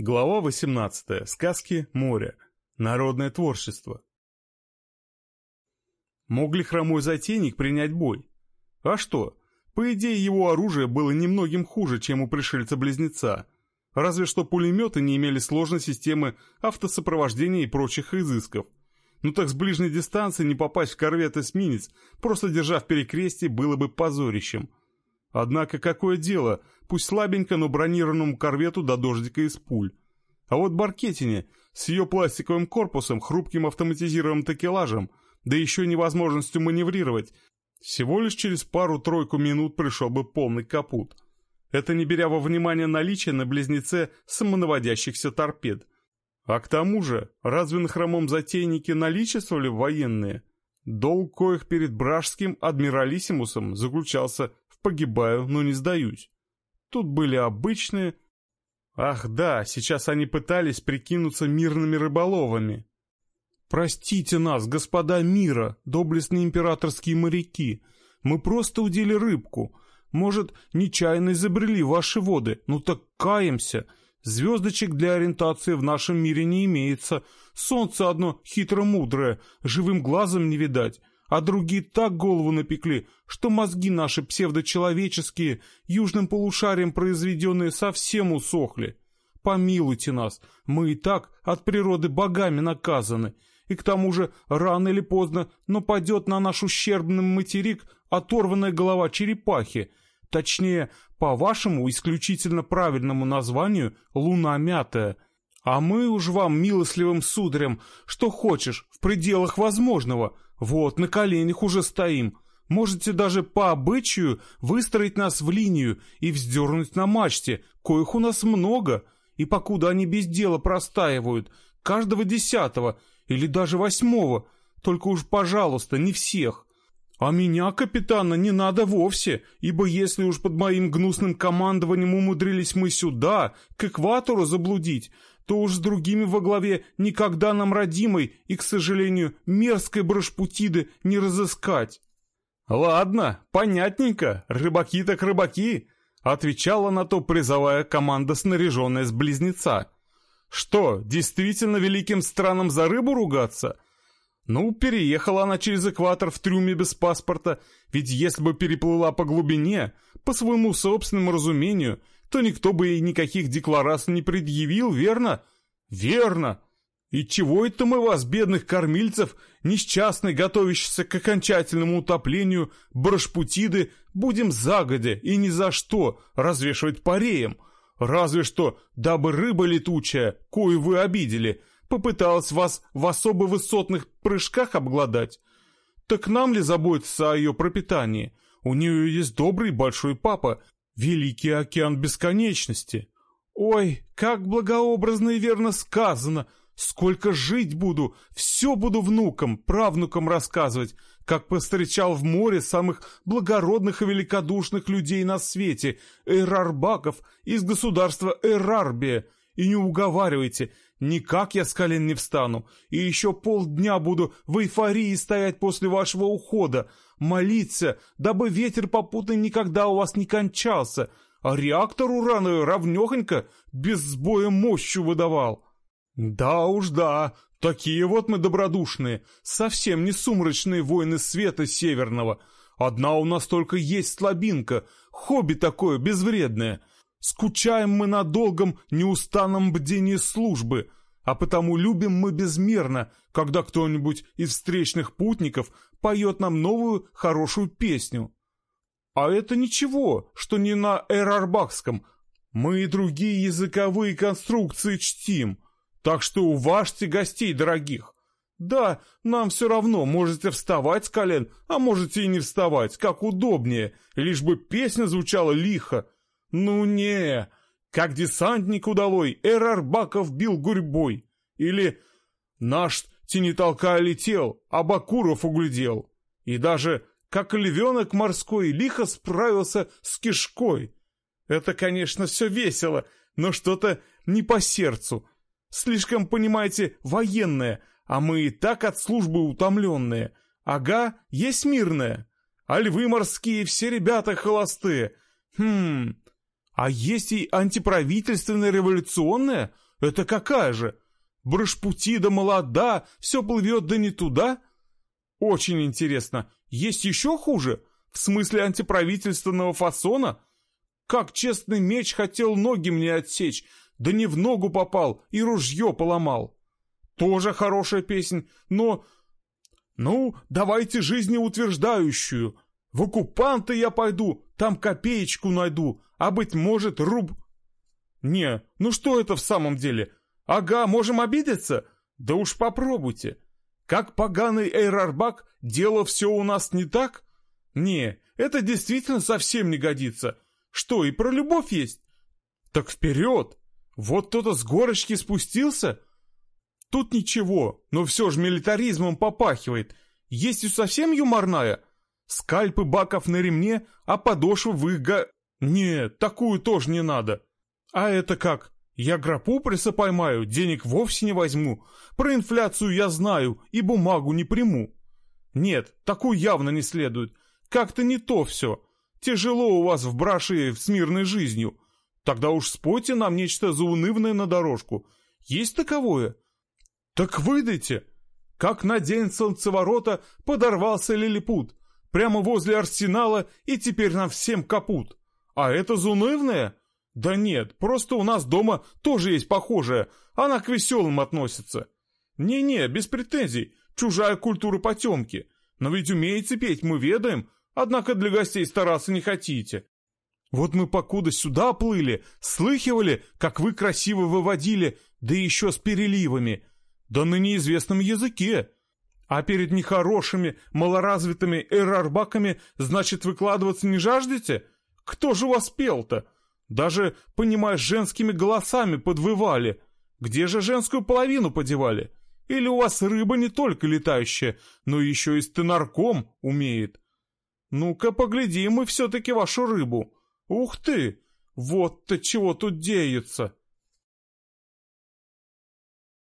Глава 18. Сказки моря. Народное творчество. Мог ли хромой затейник принять бой? А что? По идее, его оружие было немногим хуже, чем у пришельца-близнеца. Разве что пулеметы не имели сложной системы автосопровождения и прочих изысков. Ну так с ближней дистанции не попасть в корвет-эсминец, просто держа в перекрестии, было бы позорищем. Однако какое дело, пусть слабенько, но бронированному корвету до дождика из пуль. А вот Баркетине с ее пластиковым корпусом, хрупким автоматизированным такелажем, да еще невозможностью маневрировать, всего лишь через пару-тройку минут пришел бы полный капут. Это не беря во внимание наличие на близнеце самонаводящихся торпед. А к тому же, разве на хромом затейнике наличествовали военные? Долг коих перед Бражским адмиралиссимусом заключался погибаю, но не сдаюсь. Тут были обычные... Ах да, сейчас они пытались прикинуться мирными рыболовами. Простите нас, господа мира, доблестные императорские моряки. Мы просто удили рыбку. Может, нечаянно изобрели ваши воды. Ну так каемся. Звездочек для ориентации в нашем мире не имеется. Солнце одно хитро-мудрое, живым глазом не видать а другие так голову напекли, что мозги наши псевдочеловеческие, южным полушарием произведенные, совсем усохли. Помилуйте нас, мы и так от природы богами наказаны, и к тому же рано или поздно нападет на наш ущербный материк оторванная голова черепахи, точнее, по вашему исключительно правильному названию «луна мятая», а мы уж вам, милостливым сударям, что хочешь, в пределах возможного — вот, на коленях уже стоим. Можете даже по обычаю выстроить нас в линию и вздернуть на мачте, коих у нас много, и покуда они без дела простаивают, каждого десятого или даже восьмого, только уж, пожалуйста, не всех. А меня, капитана, не надо вовсе, ибо если уж под моим гнусным командованием умудрились мы сюда, к экватору заблудить, то уж с другими во главе никогда нам родимой и, к сожалению, мерзкой брошпутиды не разыскать. «Ладно, понятненько, рыбаки так рыбаки», — отвечала на то призовая команда, снаряженная с близнеца. «Что, действительно великим странам за рыбу ругаться?» Ну, переехала она через экватор в трюме без паспорта, ведь если бы переплыла по глубине, по своему собственному разумению, то никто бы ей никаких деклараций не предъявил, верно? Верно. И чего это мы вас, бедных кормильцев, несчастных, готовящихся к окончательному утоплению, брошпутиды, будем загодя и ни за что развешивать пареем? Разве что, дабы рыба летучая, кою вы обидели, попыталась вас в особо высотных прыжках обглодать? Так нам ли заботиться о ее пропитании? У нее есть добрый большой папа, Великий океан бесконечности. Ой, как благообразно и верно сказано. Сколько жить буду, все буду внукам, правнукам рассказывать, как повстречал в море самых благородных и великодушных людей на свете, эрарбаков из государства Эрарбия. И не уговаривайте, никак я с колен не встану, и еще полдня буду в эйфории стоять после вашего ухода, молиться, дабы ветер попутный никогда у вас не кончался, а реактор урановый равнехонько без сбоя мощью выдавал. Да уж да, такие вот мы добродушные, совсем не сумрачные воины света северного. Одна у нас только есть слабинка, хобби такое безвредное. Скучаем мы на долгом, неустанном бдении службы — а потому любим мы безмерно, когда кто-нибудь из встречных путников поет нам новую хорошую песню. А это ничего, что не на эрарбакском. Мы и другие языковые конструкции чтим, так что уважьте гостей дорогих. Да, нам все равно, можете вставать с колен, а можете и не вставать, как удобнее, лишь бы песня звучала лихо. Ну не, как десантник удалой, Эрарбаков бил гурьбой. Или наш тенитолка летел, а Бакуров углядел. И даже как львенок морской лихо справился с кишкой. Это, конечно, все весело, но что-то не по сердцу. Слишком, понимаете, военное, а мы и так от службы утомленные. Ага, есть мирное. А львы морские все ребята холостые. Хм, а есть и антиправительственное революционное? Это какая же? Брашпутида молода, все плывет да не туда? Очень интересно. Есть еще хуже? В смысле антиправительственного фасона? Как честный меч хотел ноги мне отсечь, да не в ногу попал и ружье поломал. Тоже хорошая песнь, но... Ну, давайте жизнеутверждающую. В оккупанты я пойду, там копеечку найду, а, быть может, руб... Не, ну что это в самом деле? Ага, можем обидеться? Да уж попробуйте. Как поганый Эйрарбак, дело все у нас не так? Не, это действительно совсем не годится. Что, и про любовь есть? Так вперед! Вот кто-то с горочки спустился? Тут ничего, но все же милитаризмом попахивает. Есть и совсем юморная. Скальпы баков на ремне, а подошвы в их га... Нет, такую тоже не надо. А это как? Я гропу преса поймаю, денег вовсе не возьму. Про инфляцию я знаю и бумагу не приму. Нет, такую явно не следует. Как-то не то все. Тяжело у вас в браше с мирной жизнью. Тогда уж спойте нам нечто заунывное на дорожку. Есть таковое? Так выдайте. Как на день солнцеворота подорвался лилипут. Прямо возле арсенала и теперь нам всем капут. А это заунывное? Да нет, просто у нас дома тоже есть похожее. Она к веселым относится. Не-не, без претензий. Чужая культура потемки. Но ведь умеете петь, мы ведаем. Однако для гостей стараться не хотите. Вот мы покуда сюда плыли, слыхивали, как вы красиво выводили, да еще с переливами, да на неизвестном языке. А перед нехорошими, малоразвитыми эрарбаками, значит, выкладываться не жаждете? Кто же вас пел-то? Даже, понимаешь, женскими голосами подвывали. Где же женскую половину подевали? Или у вас рыба не только летающая, но еще и стенарком умеет? Ну-ка, поглядим мы все-таки вашу рыбу. Ух ты! Вот-то чего тут деется!»